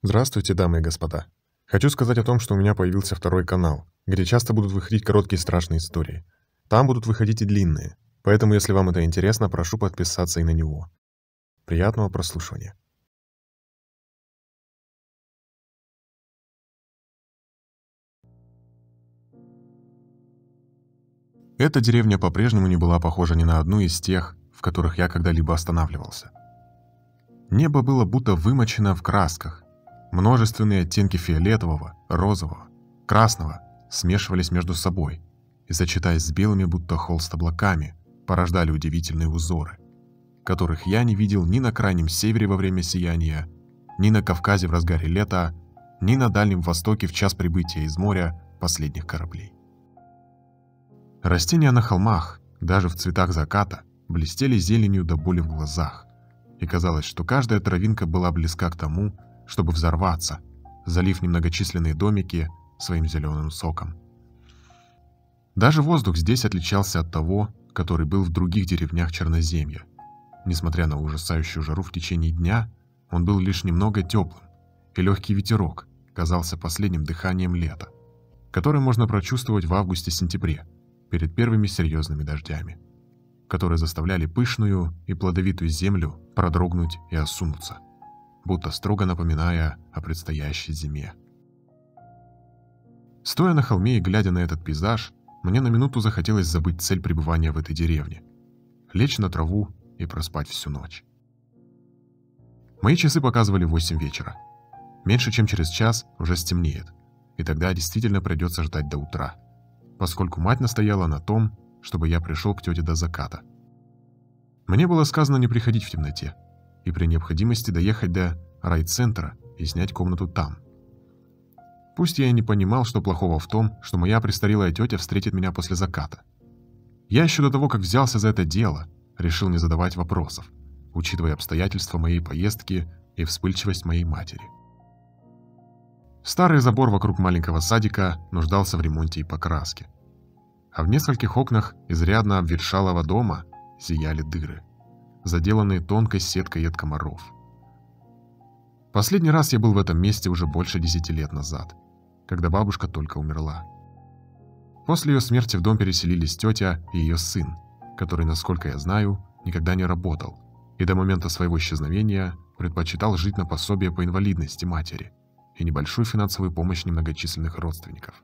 Здравствуйте, дамы и господа. Хочу сказать о том, что у меня появился второй канал, где часто будут выходить короткие страшные истории. Там будут выходить и длинные, поэтому если вам это интересно, прошу подписаться и на него. Приятного прослушивания. Эта деревня по-прежнему не была похожа ни на одну из тех, в которых я когда-либо останавливался. Небо было будто вымочено в красках, Множественные оттенки фиолетового, розового, красного смешивались между собой и, сочетаясь с белыми, будто холст облаками, порождали удивительные узоры, которых я не видел ни на крайнем севере во время сияния, ни на Кавказе в разгаре лета, ни на Дальнем Востоке в час прибытия из моря последних кораблей. Растения на холмах, даже в цветах заката, блестели зеленью до боли в глазах, и казалось, что каждая травинка была близка к тому, чтобы взорваться, залив немногочисленные домики своим зеленым соком. Даже воздух здесь отличался от того, который был в других деревнях Черноземья. Несмотря на ужасающую жару в течение дня, он был лишь немного теплым, и легкий ветерок казался последним дыханием лета, которое можно прочувствовать в августе-сентябре, перед первыми серьезными дождями, которые заставляли пышную и плодовитую землю продрогнуть и осунуться будто строго напоминая о предстоящей зиме. Стоя на холме и глядя на этот пейзаж, мне на минуту захотелось забыть цель пребывания в этой деревне. Лечь на траву и проспать всю ночь. Мои часы показывали 8 вечера. Меньше чем через час уже стемнеет, и тогда действительно придется ждать до утра, поскольку мать настояла на том, чтобы я пришел к тете до заката. Мне было сказано не приходить в темноте, и при необходимости доехать до райцентра и снять комнату там. Пусть я и не понимал, что плохого в том, что моя престарелая тетя встретит меня после заката. Я еще до того, как взялся за это дело, решил не задавать вопросов, учитывая обстоятельства моей поездки и вспыльчивость моей матери. Старый забор вокруг маленького садика нуждался в ремонте и покраске. А в нескольких окнах изрядно обветшалого дома зияли дыры заделанные тонкой сеткой от комаров. Последний раз я был в этом месте уже больше десяти лет назад, когда бабушка только умерла. После ее смерти в дом переселились тетя и ее сын, который, насколько я знаю, никогда не работал и до момента своего исчезновения предпочитал жить на пособие по инвалидности матери и небольшую финансовую помощь немногочисленных родственников.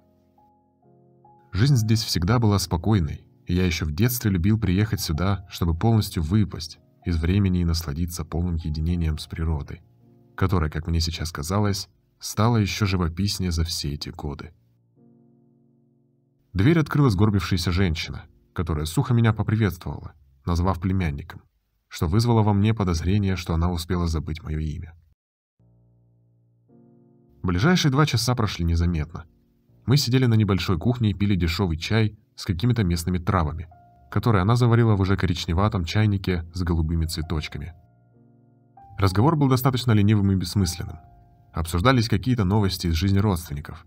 Жизнь здесь всегда была спокойной, и я еще в детстве любил приехать сюда, чтобы полностью выпасть из времени и насладиться полным единением с природой, которая, как мне сейчас казалось, стала еще живописнее за все эти годы. Дверь открыла сгорбившаяся женщина, которая сухо меня поприветствовала, назвав племянником, что вызвало во мне подозрение, что она успела забыть мое имя. Ближайшие два часа прошли незаметно. Мы сидели на небольшой кухне и пили дешевый чай с какими-то местными травами – который она заварила в уже коричневатом чайнике с голубыми цветочками. Разговор был достаточно ленивым и бессмысленным. Обсуждались какие-то новости из жизни родственников.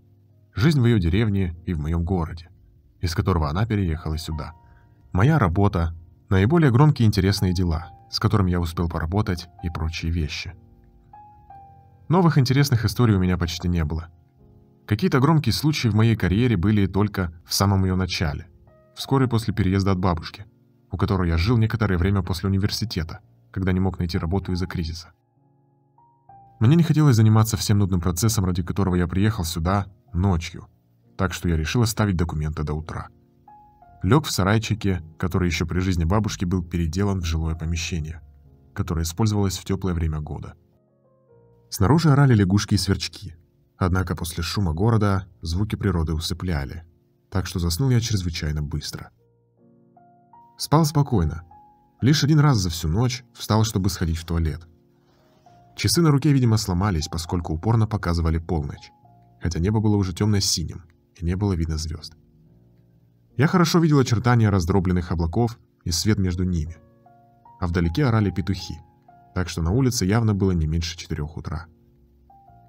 Жизнь в ее деревне и в моем городе, из которого она переехала сюда. Моя работа, наиболее громкие и интересные дела, с которыми я успел поработать и прочие вещи. Новых интересных историй у меня почти не было. Какие-то громкие случаи в моей карьере были только в самом ее начале – вскоре после переезда от бабушки, у которой я жил некоторое время после университета, когда не мог найти работу из-за кризиса. Мне не хотелось заниматься всем нудным процессом, ради которого я приехал сюда ночью, так что я решил оставить документы до утра. Лег в сарайчике, который еще при жизни бабушки был переделан в жилое помещение, которое использовалось в теплое время года. Снаружи орали лягушки и сверчки, однако после шума города звуки природы усыпляли, так что заснул я чрезвычайно быстро. Спал спокойно. Лишь один раз за всю ночь встал, чтобы сходить в туалет. Часы на руке, видимо, сломались, поскольку упорно показывали полночь, хотя небо было уже темно-синим, и не было видно звезд. Я хорошо видел очертания раздробленных облаков и свет между ними, а вдалеке орали петухи, так что на улице явно было не меньше четырех утра.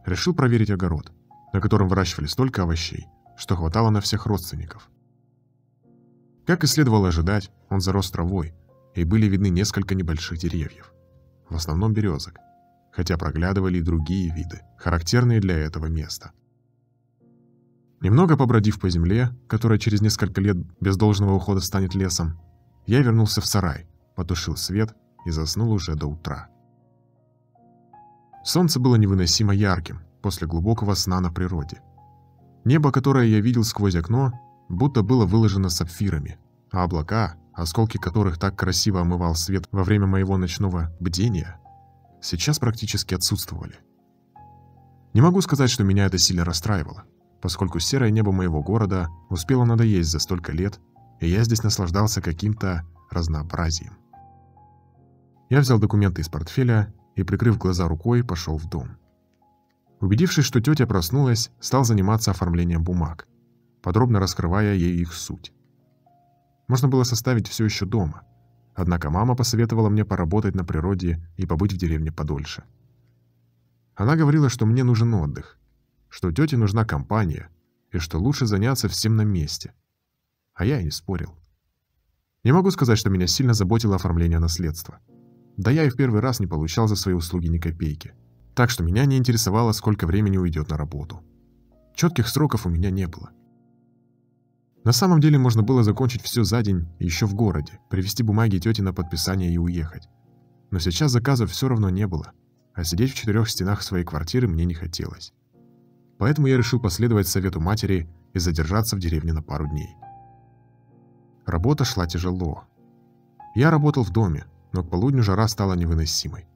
Решил проверить огород, на котором выращивали столько овощей, что хватало на всех родственников. Как и следовало ожидать, он зарос травой, и были видны несколько небольших деревьев, в основном березок, хотя проглядывали и другие виды, характерные для этого места. Немного побродив по земле, которая через несколько лет без должного ухода станет лесом, я вернулся в сарай, потушил свет и заснул уже до утра. Солнце было невыносимо ярким после глубокого сна на природе. Небо, которое я видел сквозь окно, будто было выложено сапфирами, а облака, осколки которых так красиво омывал свет во время моего ночного бдения, сейчас практически отсутствовали. Не могу сказать, что меня это сильно расстраивало, поскольку серое небо моего города успело надоесть за столько лет, и я здесь наслаждался каким-то разнообразием. Я взял документы из портфеля и, прикрыв глаза рукой, пошел в дом. Убедившись, что тетя проснулась, стал заниматься оформлением бумаг, подробно раскрывая ей их суть. Можно было составить все еще дома, однако мама посоветовала мне поработать на природе и побыть в деревне подольше. Она говорила, что мне нужен отдых, что тете нужна компания и что лучше заняться всем на месте. А я и не спорил. Не могу сказать, что меня сильно заботило оформление наследства. Да я и в первый раз не получал за свои услуги ни копейки. Так что меня не интересовало, сколько времени уйдет на работу. Четких сроков у меня не было. На самом деле можно было закончить все за день еще в городе, привезти бумаги тете на подписание и уехать. Но сейчас заказов все равно не было, а сидеть в четырех стенах своей квартиры мне не хотелось. Поэтому я решил последовать совету матери и задержаться в деревне на пару дней. Работа шла тяжело. Я работал в доме, но к полудню жара стала невыносимой.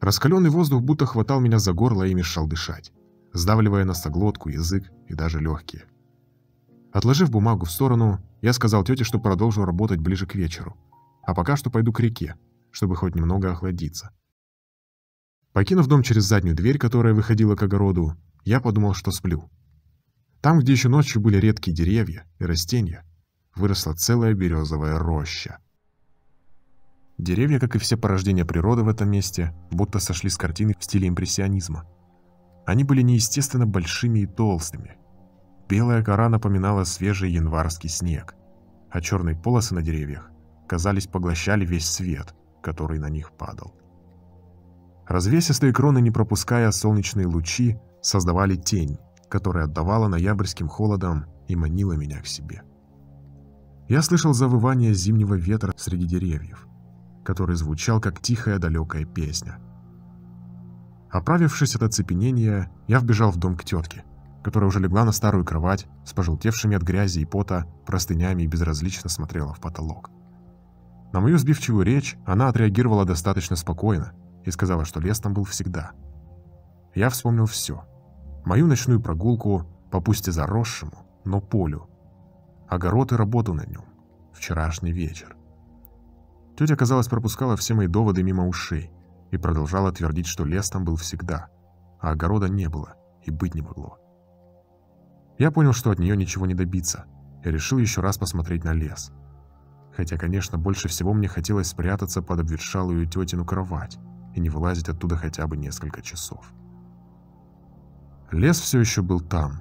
Раскаленный воздух будто хватал меня за горло и мешал дышать, сдавливая носоглотку, язык и даже легкие. Отложив бумагу в сторону, я сказал тете, что продолжу работать ближе к вечеру, а пока что пойду к реке, чтобы хоть немного охладиться. Покинув дом через заднюю дверь, которая выходила к огороду, я подумал, что сплю. Там, где еще ночью были редкие деревья и растения, выросла целая березовая роща. Деревья, как и все порождения природы в этом месте, будто сошли с картины в стиле импрессионизма. Они были неестественно большими и толстыми. Белая кора напоминала свежий январский снег, а черные полосы на деревьях, казались, поглощали весь свет, который на них падал. Развесистые кроны, не пропуская солнечные лучи, создавали тень, которая отдавала ноябрьским холодом и манила меня к себе. Я слышал завывание зимнего ветра среди деревьев который звучал как тихая далекая песня. Оправившись от оцепенения, я вбежал в дом к тетке, которая уже легла на старую кровать с пожелтевшими от грязи и пота простынями и безразлично смотрела в потолок. На мою сбивчивую речь она отреагировала достаточно спокойно и сказала, что лес там был всегда. Я вспомнил все. Мою ночную прогулку по пусть и заросшему, но полю. Огород и работу на нем. Вчерашний вечер. Тетя, казалось, пропускала все мои доводы мимо ушей и продолжала твердить, что лес там был всегда, а огорода не было и быть не могло. Я понял, что от нее ничего не добиться, и решил еще раз посмотреть на лес. Хотя, конечно, больше всего мне хотелось спрятаться под обветшалую тетину кровать и не вылазить оттуда хотя бы несколько часов. Лес все еще был там.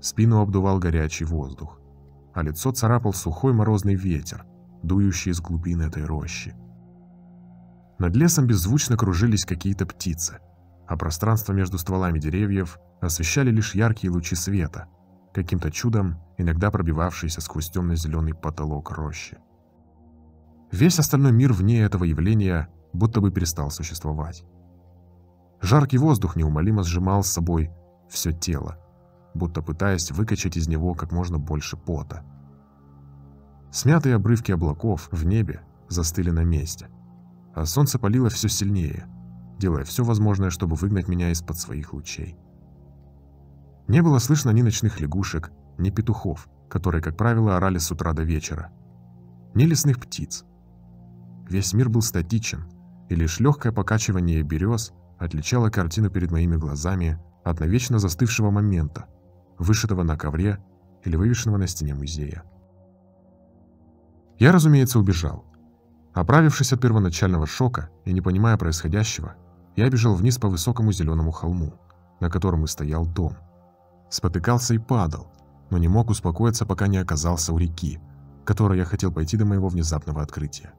Спину обдувал горячий воздух, а лицо царапал сухой морозный ветер, дующий из глубин этой рощи. Над лесом беззвучно кружились какие-то птицы, а пространство между стволами деревьев освещали лишь яркие лучи света, каким-то чудом иногда пробивавшиеся сквозь темно-зеленый потолок рощи. Весь остальной мир вне этого явления будто бы перестал существовать. Жаркий воздух неумолимо сжимал с собой все тело, будто пытаясь выкачать из него как можно больше пота. Смятые обрывки облаков в небе застыли на месте, а солнце палило все сильнее, делая все возможное, чтобы выгнать меня из-под своих лучей. Не было слышно ни ночных лягушек, ни петухов, которые, как правило, орали с утра до вечера, ни лесных птиц. Весь мир был статичен, и лишь легкое покачивание берез отличало картину перед моими глазами от навечно застывшего момента, вышитого на ковре или вывешенного на стене музея. Я, разумеется, убежал. Оправившись от первоначального шока и не понимая происходящего, я бежал вниз по высокому зеленому холму, на котором и стоял дом. Спотыкался и падал, но не мог успокоиться, пока не оказался у реки, которой я хотел пойти до моего внезапного открытия.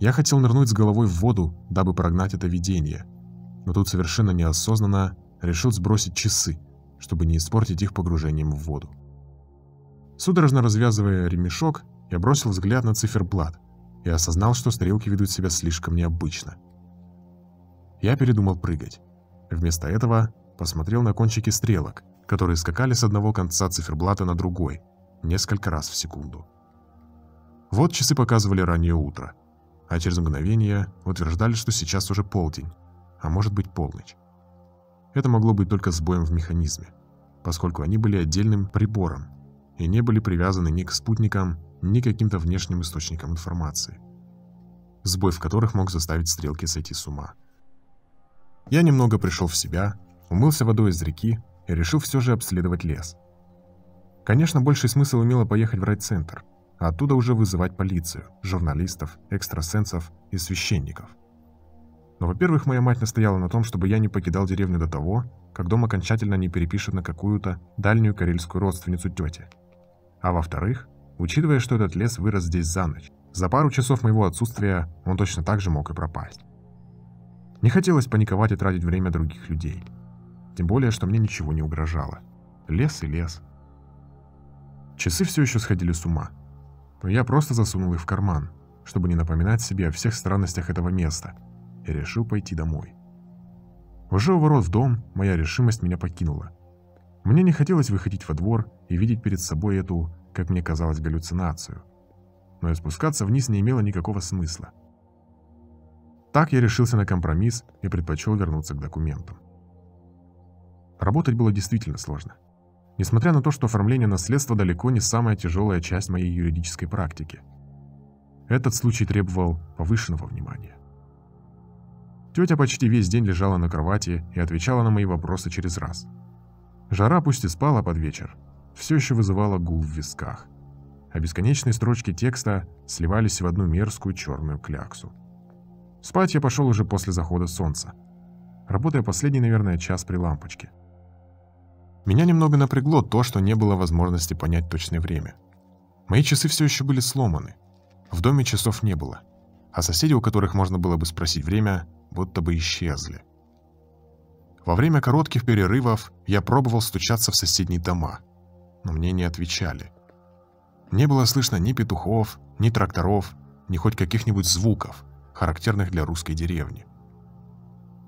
Я хотел нырнуть с головой в воду, дабы прогнать это видение, но тут совершенно неосознанно решил сбросить часы, чтобы не испортить их погружением в воду. Судорожно развязывая ремешок, я бросил взгляд на циферблат и осознал, что стрелки ведут себя слишком необычно. Я передумал прыгать. Вместо этого посмотрел на кончики стрелок, которые скакали с одного конца циферблата на другой, несколько раз в секунду. Вот часы показывали раннее утро, а через мгновение утверждали, что сейчас уже полдень, а может быть полночь. Это могло быть только сбоем в механизме, поскольку они были отдельным прибором и не были привязаны ни к спутникам, ни каким-то внешним источникам информации, сбой в которых мог заставить стрелки сойти с ума. Я немного пришел в себя, умылся водой из реки и решил все же обследовать лес. Конечно, больший смысл имело поехать в райцентр, а оттуда уже вызывать полицию, журналистов, экстрасенсов и священников. Но, во-первых, моя мать настояла на том, чтобы я не покидал деревню до того, как дом окончательно не перепишет на какую-то дальнюю карельскую родственницу тети. А во-вторых, учитывая, что этот лес вырос здесь за ночь, за пару часов моего отсутствия он точно так же мог и пропасть. Не хотелось паниковать и тратить время других людей. Тем более, что мне ничего не угрожало. Лес и лес. Часы все еще сходили с ума. Но я просто засунул их в карман, чтобы не напоминать себе о всех странностях этого места, и решил пойти домой. Уже у ворот в дом моя решимость меня покинула. Мне не хотелось выходить во двор и видеть перед собой эту, как мне казалось, галлюцинацию. Но и спускаться вниз не имело никакого смысла. Так я решился на компромисс и предпочел вернуться к документам. Работать было действительно сложно. Несмотря на то, что оформление наследства далеко не самая тяжелая часть моей юридической практики. Этот случай требовал повышенного внимания. Тетя почти весь день лежала на кровати и отвечала на мои вопросы через раз. Жара пусть и спала под вечер, все еще вызывала гул в висках, а бесконечные строчки текста сливались в одну мерзкую черную кляксу. Спать я пошел уже после захода солнца, работая последний, наверное, час при лампочке. Меня немного напрягло то, что не было возможности понять точное время. Мои часы все еще были сломаны. В доме часов не было, а соседи, у которых можно было бы спросить время, будто бы исчезли. Во время коротких перерывов я пробовал стучаться в соседние дома, но мне не отвечали. Не было слышно ни петухов, ни тракторов, ни хоть каких-нибудь звуков, характерных для русской деревни.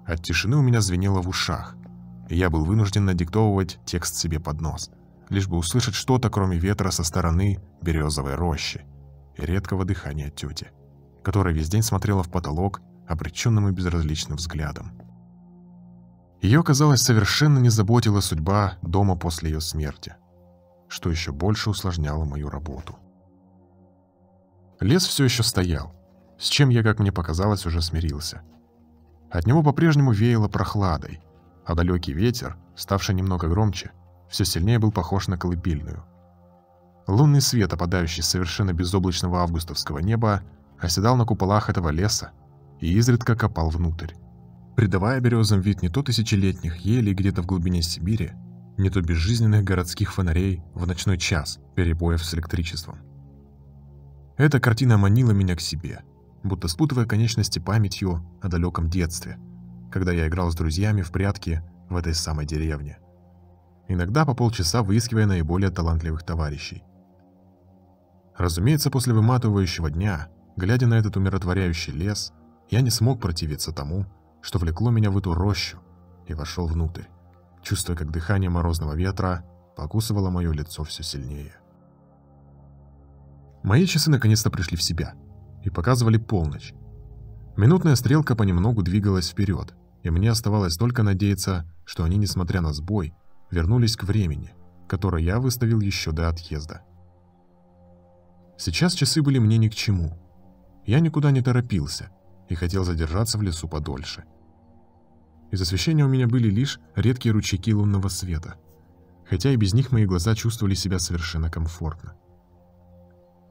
От тишины у меня звенело в ушах, и я был вынужден надиктовывать текст себе под нос, лишь бы услышать что-то, кроме ветра со стороны березовой рощи и редкого дыхания тети, которая весь день смотрела в потолок обреченным и безразличным взглядом. Ее, казалось, совершенно не заботила судьба дома после ее смерти, что еще больше усложняло мою работу. Лес все еще стоял, с чем я, как мне показалось, уже смирился. От него по-прежнему веяло прохладой, а далекий ветер, ставший немного громче, все сильнее был похож на колыбельную. Лунный свет, опадающий с совершенно безоблачного августовского неба, оседал на куполах этого леса и изредка копал внутрь, придавая березам вид не то тысячелетних елей где-то в глубине Сибири, не то безжизненных городских фонарей в ночной час перебоев с электричеством. Эта картина манила меня к себе, будто спутывая конечности памятью о далеком детстве, когда я играл с друзьями в прятки в этой самой деревне. Иногда по полчаса выискивая наиболее талантливых товарищей. Разумеется, после выматывающего дня, глядя на этот умиротворяющий лес, я не смог противиться тому, что влекло меня в эту рощу, и вошел внутрь, чувствуя, как дыхание морозного ветра покусывало мое лицо все сильнее. Мои часы наконец-то пришли в себя и показывали полночь. Минутная стрелка понемногу двигалась вперед, и мне оставалось только надеяться, что они, несмотря на сбой, вернулись к времени, которое я выставил еще до отъезда. Сейчас часы были мне ни к чему. Я никуда не торопился, и хотел задержаться в лесу подольше. Из освещения у меня были лишь редкие ручейки лунного света, хотя и без них мои глаза чувствовали себя совершенно комфортно.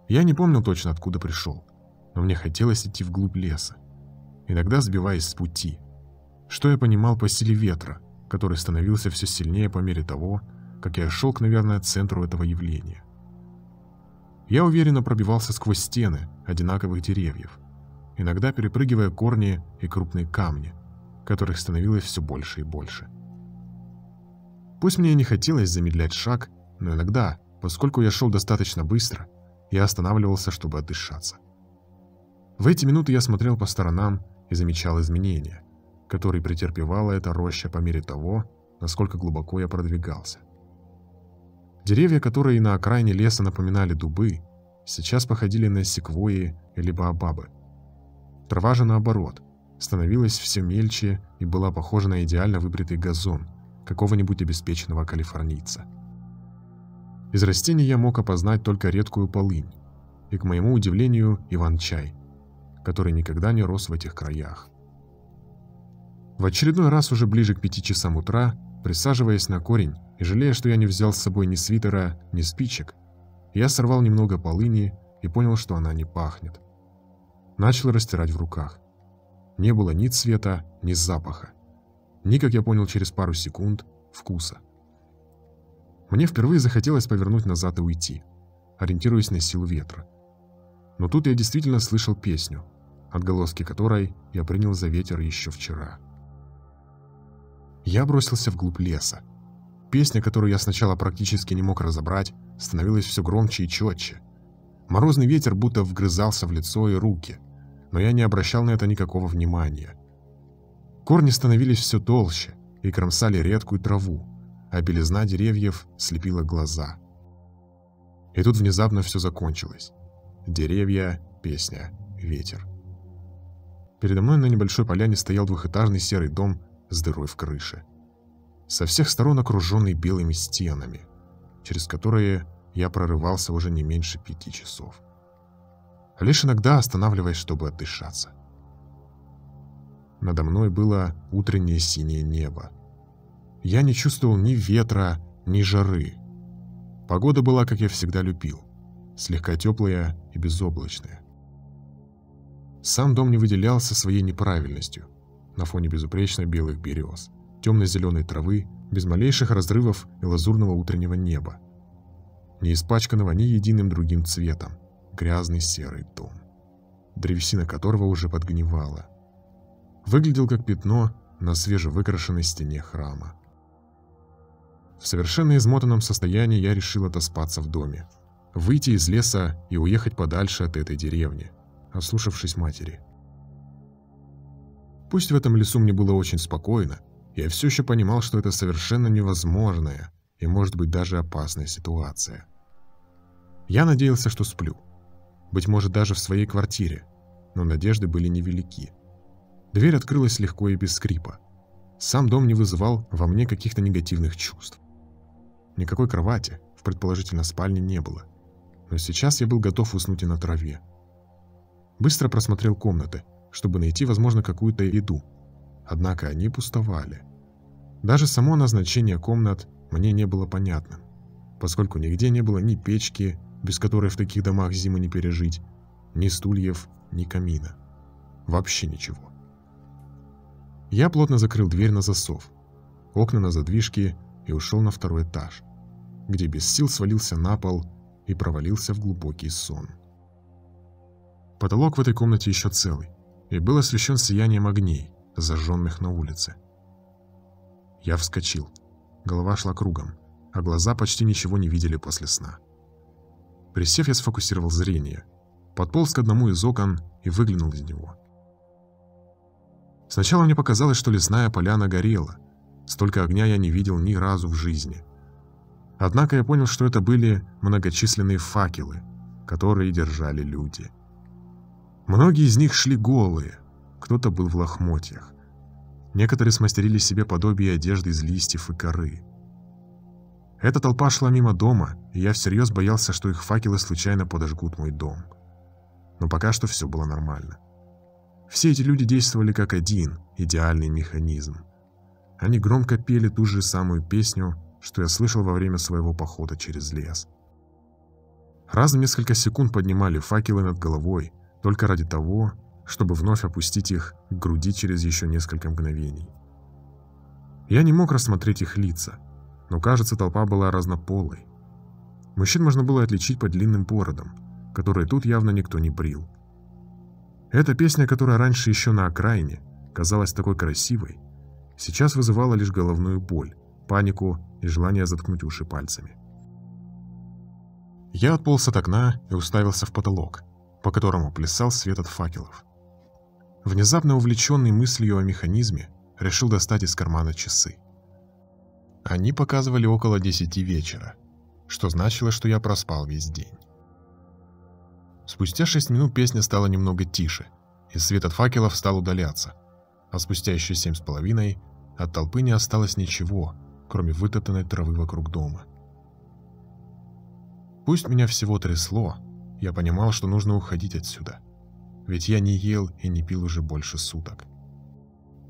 Я не помнил точно, откуда пришел, но мне хотелось идти вглубь леса, иногда сбиваясь с пути, что я понимал по силе ветра, который становился все сильнее по мере того, как я шел к, наверное, центру этого явления. Я уверенно пробивался сквозь стены одинаковых деревьев – иногда перепрыгивая корни и крупные камни, которых становилось все больше и больше. Пусть мне и не хотелось замедлять шаг, но иногда, поскольку я шел достаточно быстро, я останавливался, чтобы отдышаться. В эти минуты я смотрел по сторонам и замечал изменения, которые претерпевала эта роща по мере того, насколько глубоко я продвигался. Деревья, которые на окраине леса напоминали дубы, сейчас походили на секвои или баобабы. Трава же, наоборот, становилась все мельче и была похожа на идеально выбритый газон какого-нибудь обеспеченного калифорнийца. Из растений я мог опознать только редкую полынь и, к моему удивлению, иван-чай, который никогда не рос в этих краях. В очередной раз уже ближе к пяти часам утра, присаживаясь на корень и жалея, что я не взял с собой ни свитера, ни спичек, я сорвал немного полыни и понял, что она не пахнет. Начал растирать в руках. Не было ни цвета, ни запаха. Ни, как я понял через пару секунд, вкуса. Мне впервые захотелось повернуть назад и уйти, ориентируясь на силу ветра. Но тут я действительно слышал песню, отголоски которой я принял за ветер еще вчера. Я бросился вглубь леса, Песня, которую я сначала практически не мог разобрать, становилась все громче и четче. Морозный ветер будто вгрызался в лицо и руки, но я не обращал на это никакого внимания. Корни становились все толще и кромсали редкую траву, а белизна деревьев слепила глаза. И тут внезапно все закончилось. Деревья, песня, ветер. Передо мной на небольшой поляне стоял двухэтажный серый дом с дырой в крыше со всех сторон окруженный белыми стенами, через которые я прорывался уже не меньше пяти часов. Лишь иногда останавливаясь, чтобы отдышаться. Надо мной было утреннее синее небо. Я не чувствовал ни ветра, ни жары. Погода была, как я всегда любил, слегка теплая и безоблачная. Сам дом не выделялся своей неправильностью на фоне безупречно белых берез темно-зеленой травы, без малейших разрывов и лазурного утреннего неба, не испачканного ни единым другим цветом, грязный серый дом, древесина которого уже подгнивала. Выглядел как пятно на свежевыкрашенной стене храма. В совершенно измотанном состоянии я решил отоспаться в доме, выйти из леса и уехать подальше от этой деревни, ослушавшись матери. Пусть в этом лесу мне было очень спокойно, я все еще понимал, что это совершенно невозможная и, может быть, даже опасная ситуация. Я надеялся, что сплю. Быть может, даже в своей квартире, но надежды были невелики. Дверь открылась легко и без скрипа. Сам дом не вызывал во мне каких-то негативных чувств. Никакой кровати в предположительно спальне не было. Но сейчас я был готов уснуть и на траве. Быстро просмотрел комнаты, чтобы найти, возможно, какую-то еду, однако они пустовали. Даже само назначение комнат мне не было понятным, поскольку нигде не было ни печки, без которой в таких домах зиму не пережить, ни стульев, ни камина. Вообще ничего. Я плотно закрыл дверь на засов, окна на задвижке и ушел на второй этаж, где без сил свалился на пол и провалился в глубокий сон. Потолок в этой комнате еще целый и был освещен сиянием огней, зажженных на улице. Я вскочил. Голова шла кругом, а глаза почти ничего не видели после сна. Присев, я сфокусировал зрение, подполз к одному из окон и выглянул из него. Сначала мне показалось, что лесная поляна горела. Столько огня я не видел ни разу в жизни. Однако я понял, что это были многочисленные факелы, которые держали люди. Многие из них шли голые, кто-то был в лохмотьях. Некоторые смастерили себе подобие одежды из листьев и коры. Эта толпа шла мимо дома, и я всерьез боялся, что их факелы случайно подожгут мой дом. Но пока что все было нормально. Все эти люди действовали как один, идеальный механизм. Они громко пели ту же самую песню, что я слышал во время своего похода через лес. Раз в несколько секунд поднимали факелы над головой, только ради того, чтобы вновь опустить их к груди через еще несколько мгновений. Я не мог рассмотреть их лица, но, кажется, толпа была разнополой. Мужчин можно было отличить по длинным бородам, которые тут явно никто не брил. Эта песня, которая раньше еще на окраине казалась такой красивой, сейчас вызывала лишь головную боль, панику и желание заткнуть уши пальцами. Я отполз от окна и уставился в потолок, по которому плясал свет от факелов. Внезапно увлеченный мыслью о механизме, решил достать из кармана часы. Они показывали около десяти вечера, что значило, что я проспал весь день. Спустя шесть минут песня стала немного тише, и свет от факелов стал удаляться, а спустя еще семь с половиной от толпы не осталось ничего, кроме вытоптанной травы вокруг дома. Пусть меня всего трясло, я понимал, что нужно уходить отсюда, ведь я не ел и не пил уже больше суток.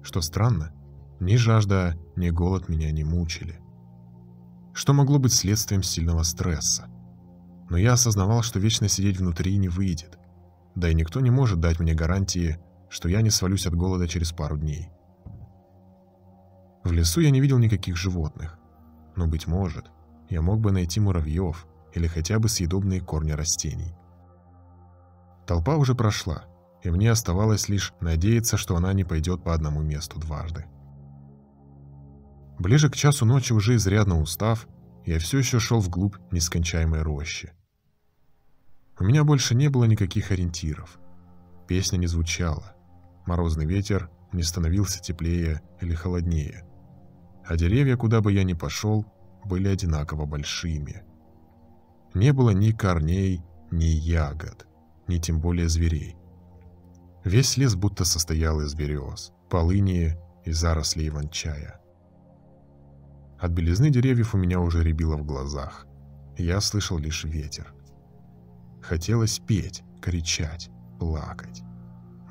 Что странно, ни жажда, ни голод меня не мучили. Что могло быть следствием сильного стресса? Но я осознавал, что вечно сидеть внутри не выйдет, да и никто не может дать мне гарантии, что я не свалюсь от голода через пару дней. В лесу я не видел никаких животных, но, быть может, я мог бы найти муравьев, или хотя бы съедобные корни растений. Толпа уже прошла, и мне оставалось лишь надеяться, что она не пойдет по одному месту дважды. Ближе к часу ночи, уже изрядно устав, я все еще шел вглубь нескончаемой рощи. У меня больше не было никаких ориентиров. Песня не звучала. Морозный ветер не становился теплее или холоднее. А деревья, куда бы я ни пошел, были одинаково большими – не было ни корней, ни ягод, ни тем более зверей. Весь лес будто состоял из берез, полыни и зарослей иван-чая. От белизны деревьев у меня уже рябило в глазах. Я слышал лишь ветер. Хотелось петь, кричать, плакать.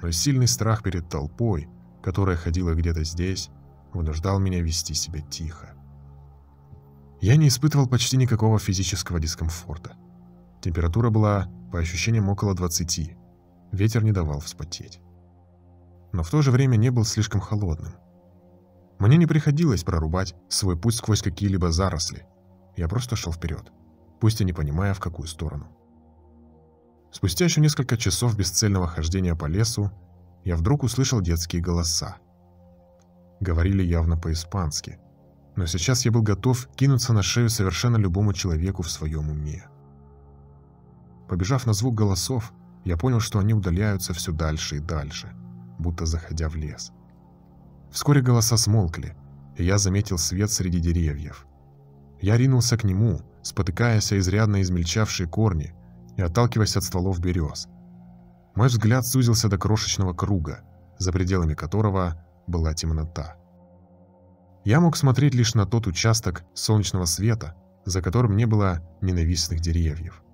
Но сильный страх перед толпой, которая ходила где-то здесь, вынуждал меня вести себя тихо. Я не испытывал почти никакого физического дискомфорта. Температура была, по ощущениям, около 20. Ветер не давал вспотеть. Но в то же время не был слишком холодным. Мне не приходилось прорубать свой путь сквозь какие-либо заросли. Я просто шел вперед, пусть и не понимая, в какую сторону. Спустя еще несколько часов бесцельного хождения по лесу, я вдруг услышал детские голоса. Говорили явно по-испански, но сейчас я был готов кинуться на шею совершенно любому человеку в своем уме. Побежав на звук голосов, я понял, что они удаляются все дальше и дальше, будто заходя в лес. Вскоре голоса смолкли, и я заметил свет среди деревьев. Я ринулся к нему, спотыкаясь о изрядно измельчавшие корни и отталкиваясь от стволов берез. Мой взгляд сузился до крошечного круга, за пределами которого была темнота. Я мог смотреть лишь на тот участок солнечного света, за которым не было ненавистных деревьев.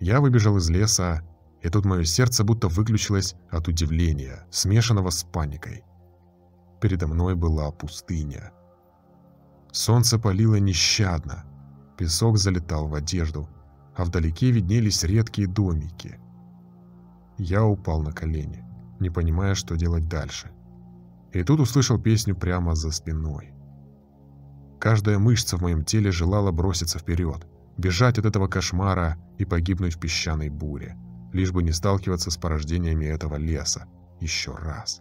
Я выбежал из леса, и тут мое сердце будто выключилось от удивления, смешанного с паникой. Передо мной была пустыня. Солнце палило нещадно, песок залетал в одежду, а вдалеке виднелись редкие домики. Я упал на колени, не понимая, что делать дальше – и тут услышал песню прямо за спиной. Каждая мышца в моем теле желала броситься вперед, бежать от этого кошмара и погибнуть в песчаной буре, лишь бы не сталкиваться с порождениями этого леса еще раз.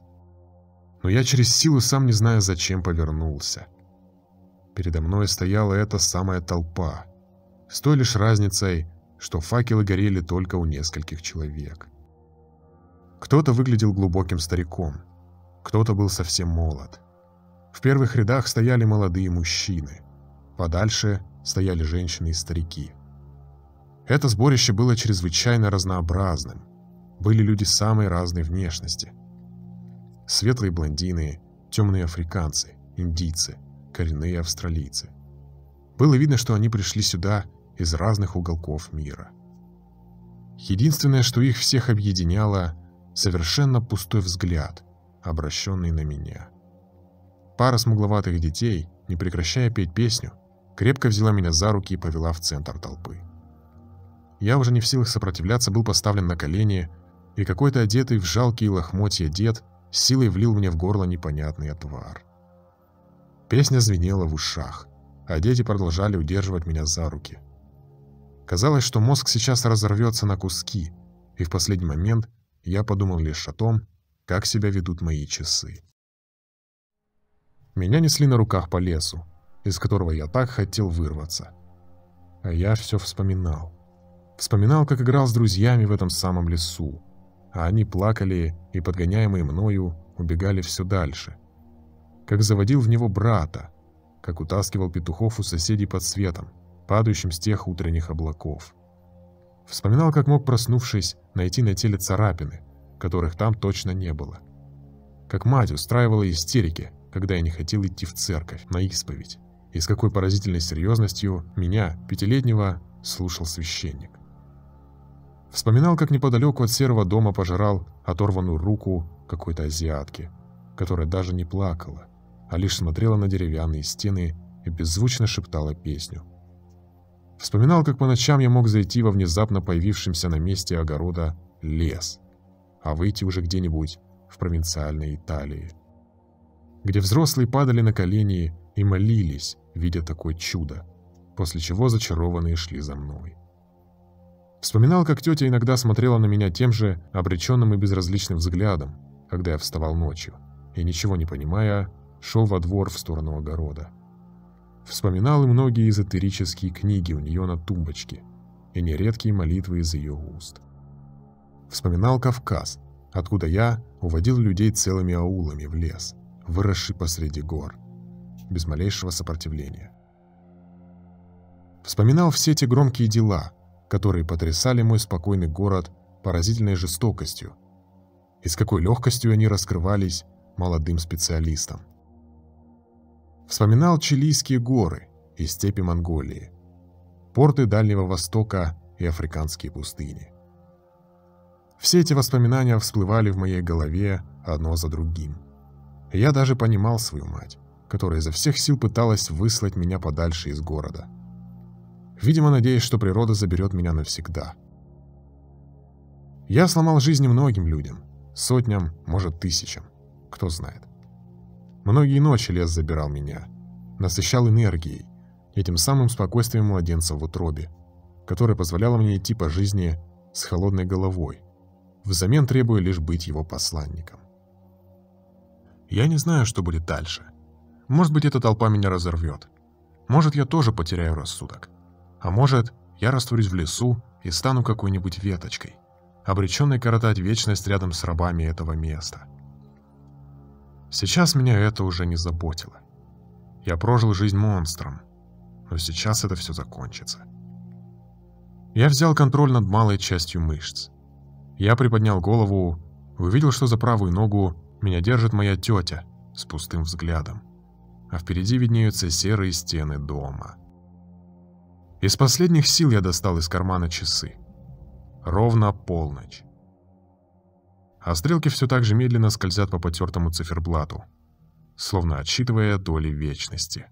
Но я через силу, сам не зная зачем, повернулся. Передо мной стояла эта самая толпа, с той лишь разницей, что факелы горели только у нескольких человек. Кто-то выглядел глубоким стариком, кто-то был совсем молод. В первых рядах стояли молодые мужчины. Подальше стояли женщины и старики. Это сборище было чрезвычайно разнообразным. Были люди самой разной внешности. Светлые блондины, темные африканцы, индийцы, коренные австралийцы. Было видно, что они пришли сюда из разных уголков мира. Единственное, что их всех объединяло, совершенно пустой взгляд – обращенный на меня. Пара смугловатых детей, не прекращая петь песню, крепко взяла меня за руки и повела в центр толпы. Я уже не в силах сопротивляться, был поставлен на колени, и какой-то одетый в жалкие лохмотья дед силой влил мне в горло непонятный отвар. Песня звенела в ушах, а дети продолжали удерживать меня за руки. Казалось, что мозг сейчас разорвется на куски, и в последний момент я подумал лишь о том, как себя ведут мои часы. Меня несли на руках по лесу, из которого я так хотел вырваться. А я все вспоминал. Вспоминал, как играл с друзьями в этом самом лесу, а они плакали и, подгоняемые мною, убегали все дальше. Как заводил в него брата, как утаскивал петухов у соседей под светом, падающим с тех утренних облаков. Вспоминал, как мог, проснувшись, найти на теле царапины, которых там точно не было. Как мать устраивала истерики, когда я не хотел идти в церковь, на исповедь, и с какой поразительной серьезностью меня, пятилетнего, слушал священник. Вспоминал, как неподалеку от серого дома пожирал оторванную руку какой-то азиатки, которая даже не плакала, а лишь смотрела на деревянные стены и беззвучно шептала песню. Вспоминал, как по ночам я мог зайти во внезапно появившемся на месте огорода лес, а выйти уже где-нибудь в провинциальной Италии, где взрослые падали на колени и молились, видя такое чудо, после чего зачарованные шли за мной. Вспоминал, как тетя иногда смотрела на меня тем же обреченным и безразличным взглядом, когда я вставал ночью, и, ничего не понимая, шел во двор в сторону огорода. Вспоминал и многие эзотерические книги у нее на тумбочке, и нередкие молитвы из ее уст. Вспоминал Кавказ, откуда я уводил людей целыми аулами в лес, выросший посреди гор, без малейшего сопротивления. Вспоминал все те громкие дела, которые потрясали мой спокойный город поразительной жестокостью, и с какой легкостью они раскрывались молодым специалистам. Вспоминал Чилийские горы и степи Монголии, порты Дальнего Востока и африканские пустыни. Все эти воспоминания всплывали в моей голове одно за другим. Я даже понимал свою мать, которая изо всех сил пыталась выслать меня подальше из города – видимо, надеясь, что природа заберет меня навсегда. Я сломал жизни многим людям, сотням, может, тысячам, кто знает. Многие ночи лес забирал меня, насыщал энергией, этим самым спокойствием младенца в утробе, которое позволяло мне идти по жизни с холодной головой, взамен требуя лишь быть его посланником. Я не знаю, что будет дальше. Может быть, эта толпа меня разорвет. Может, я тоже потеряю рассудок. А может, я растворюсь в лесу и стану какой-нибудь веточкой, обреченной коротать вечность рядом с рабами этого места. Сейчас меня это уже не заботило. Я прожил жизнь монстром, но сейчас это все закончится. Я взял контроль над малой частью мышц. Я приподнял голову увидел, что за правую ногу меня держит моя тетя с пустым взглядом, а впереди виднеются серые стены дома. Из последних сил я достал из кармана часы. Ровно полночь. А стрелки все так же медленно скользят по потертому циферблату, словно отсчитывая доли вечности.